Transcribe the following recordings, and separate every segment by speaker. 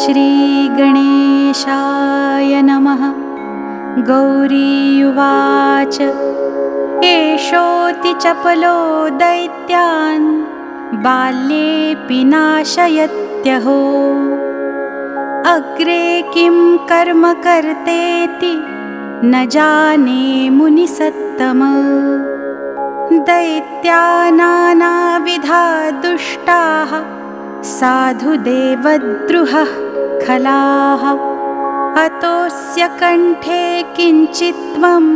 Speaker 1: श्रीगणेशाय नमः। गौरीयुवाच एषोऽतिचपलो दैत्यान् बाल्येऽपि नाशयत्यहो। अग्रे किं कर्म कर्तेति न जाने मुनिसत्तम। दैत्या नानाविधा दुष्टाः साधुदेवद्रुहः खलाः। अतोऽस्य कण्ठे किञ्चित्त्वं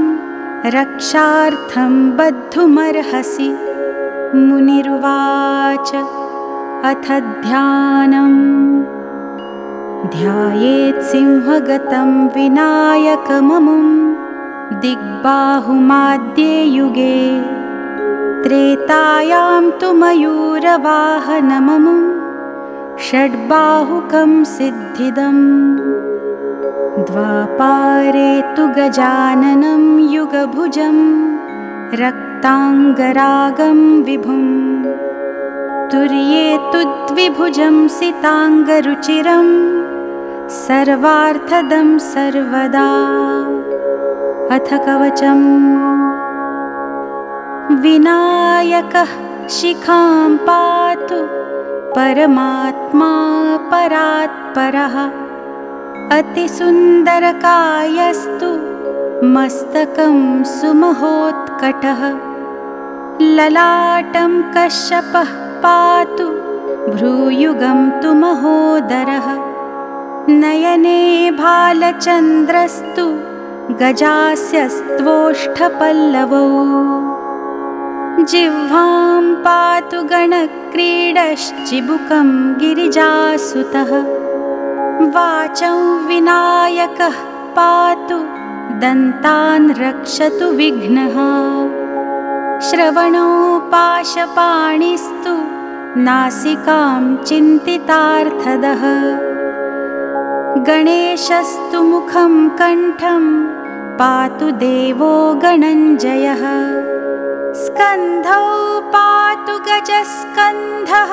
Speaker 1: रक्षार्थं बद्धुमर्हसि। मुनिरुवाच अथ ध्यानम्। ध्यायेत् सिंहगतं विनायकममुं दिग्बाहुमाद्ये युगे त्रेतायां तु मयूरवाहनममुं षड्बाहुकं सिद्धिदम्। द्वापारे तु गजाननं युगभुजं रक्ताङ्गरागं विभुं तुर्ये तु द्विभुजं सिताङ्गरुचिरं सर्वार्थदं सर्वदा। अथ कवचम् विनायकः शिखां पातु परमात्मा परात्परः। अतिसुन्दरकायस्तु मस्तकं सुमहोत्कटः। ललाटं कश्यपः पातु भ्रूयुगं तु महोदरः। नयने भालचन्द्रस्तु गजास्यस्त्वोष्ठपल्लवौ जिह्वां पातु गणक्रीडश्चिबुकं गिरिजासुतः। वाचं विनायकः पातु दन्तान् रक्षतु विघ्नः। श्रवणौ पाशपाणिस्तु नासिकां चिन्तितार्थदः। गणेशस्तु मुखं कण्ठं पातु देवो गणञ्जयः स्कन्धौ पातु गजस्कन्धः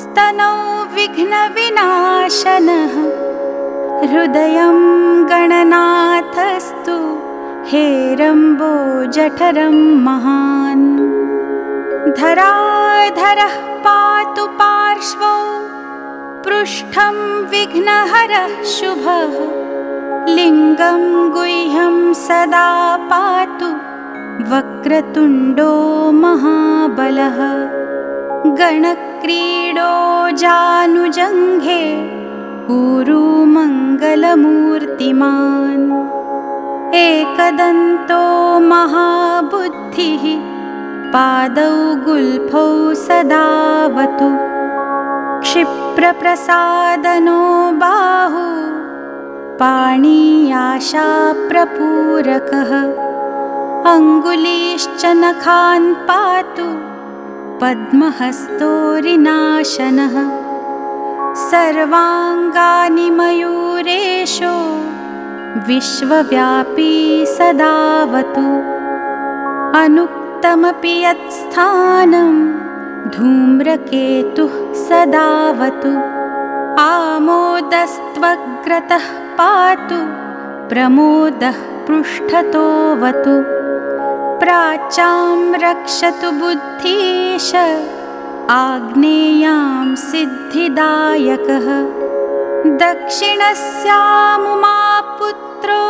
Speaker 1: स्तनौ विघ्नविनाशनः। हृदयं गणनाथस्तु हेरम्बो जठरं महान्। धराधरः पातु पार्श्वौ पृष्ठं विघ्नहरः शुभः। लिङ्गं गुह्यं सदा पातु वक्रतुण्डो महाबलः गणक्रीडो जानुजङ्घे ऊरुमङ्गलमूर्तिमान् एकदन्तो महाबुद्धिः पादौ गुल्फौ सदावतु। क्षिप्रप्रसादनो बाहु पाणीयाशाप्रपूरकः अङ्गुलीश्च नखान् पातु पद्महस्तोरिनाशनः। सर्वाङ्गानि मयूरेशो विश्वव्यापी सदावतु। अनुक्तमपि यत्स्थानं धूम्रकेतुः सदावतु। आमोदस्त्वग्रतः पातु प्रमोदः पृष्ठतोऽवतु प्राच्यां रक्षतु बुद्धीश आग्नेयां सिद्धिदायकः। दक्षिणस्यामुमापुत्रो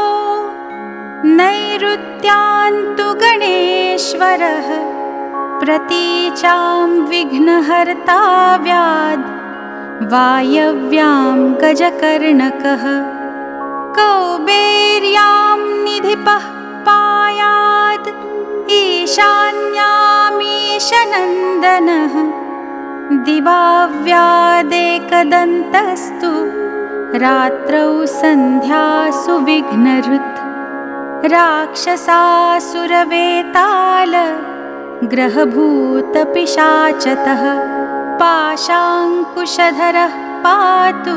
Speaker 1: नैऋत्यान्तु गणेश्वरः। प्रतीचां विघ्नहर्ताव्याद् वायव्यां गजकर्णकः। कौबेर्यां निधिपः पायाद् ईशान्यामीशनन्दनः दिवाव्यादेकदन्तस्तु रात्रौ सन्ध्यासु विघ्नहृत् राक्षसासुरवेताल ग्रहभूतपिशाचतः पाशाङ्कुशधरः पातु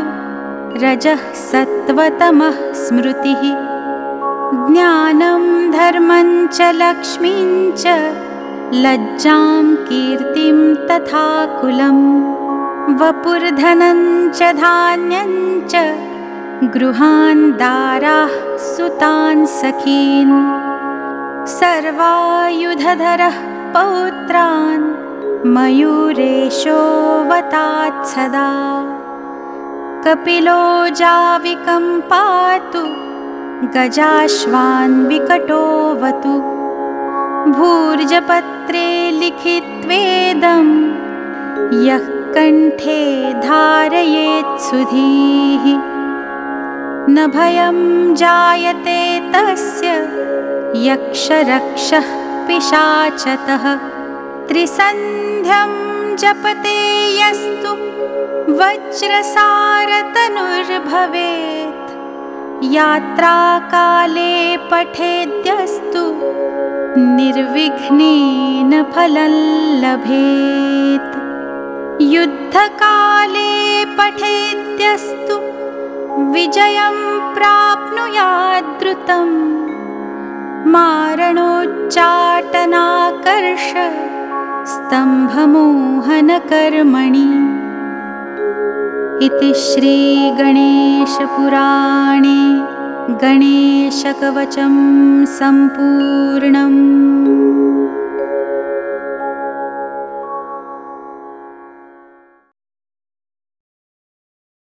Speaker 1: रजः सत्त्वतमः स्मृतिः ज्ञानं धर्मं च लक्ष्मीं च लज्जां कीर्तिं तथा कुलम् वपुर्धनं च धान्यं च गृहान् दाराः सुतान् सखीन् सर्वायुधधरः पौत्रान् मयूरेशोऽवतात् सदा। कपिलो जाविकं पातु गजाश्वान् विकटोऽवतु भूर्जपत्रे लिखित्वेदं यः कण्ठे धारयेत्सुधीः। न भयं जायते तस्य यक्षरक्षः पिशाचतः। त्रिसन्ध्यं जपते यस्तु वज्रसारतनुर्भवेत् यात्राकाले पठेद्यस्तु। निर्विघ्नेन फलं लभेत्। युद्धकाले पठेद्यस्तु। विजयं प्राप्नुयाद्रुतम् मारणोच्चाटनाकर्ष स्तम्भमोहनकर्मणि इति श्रीगणेशपुराणे गणेशकवचं सम्पूर्णम्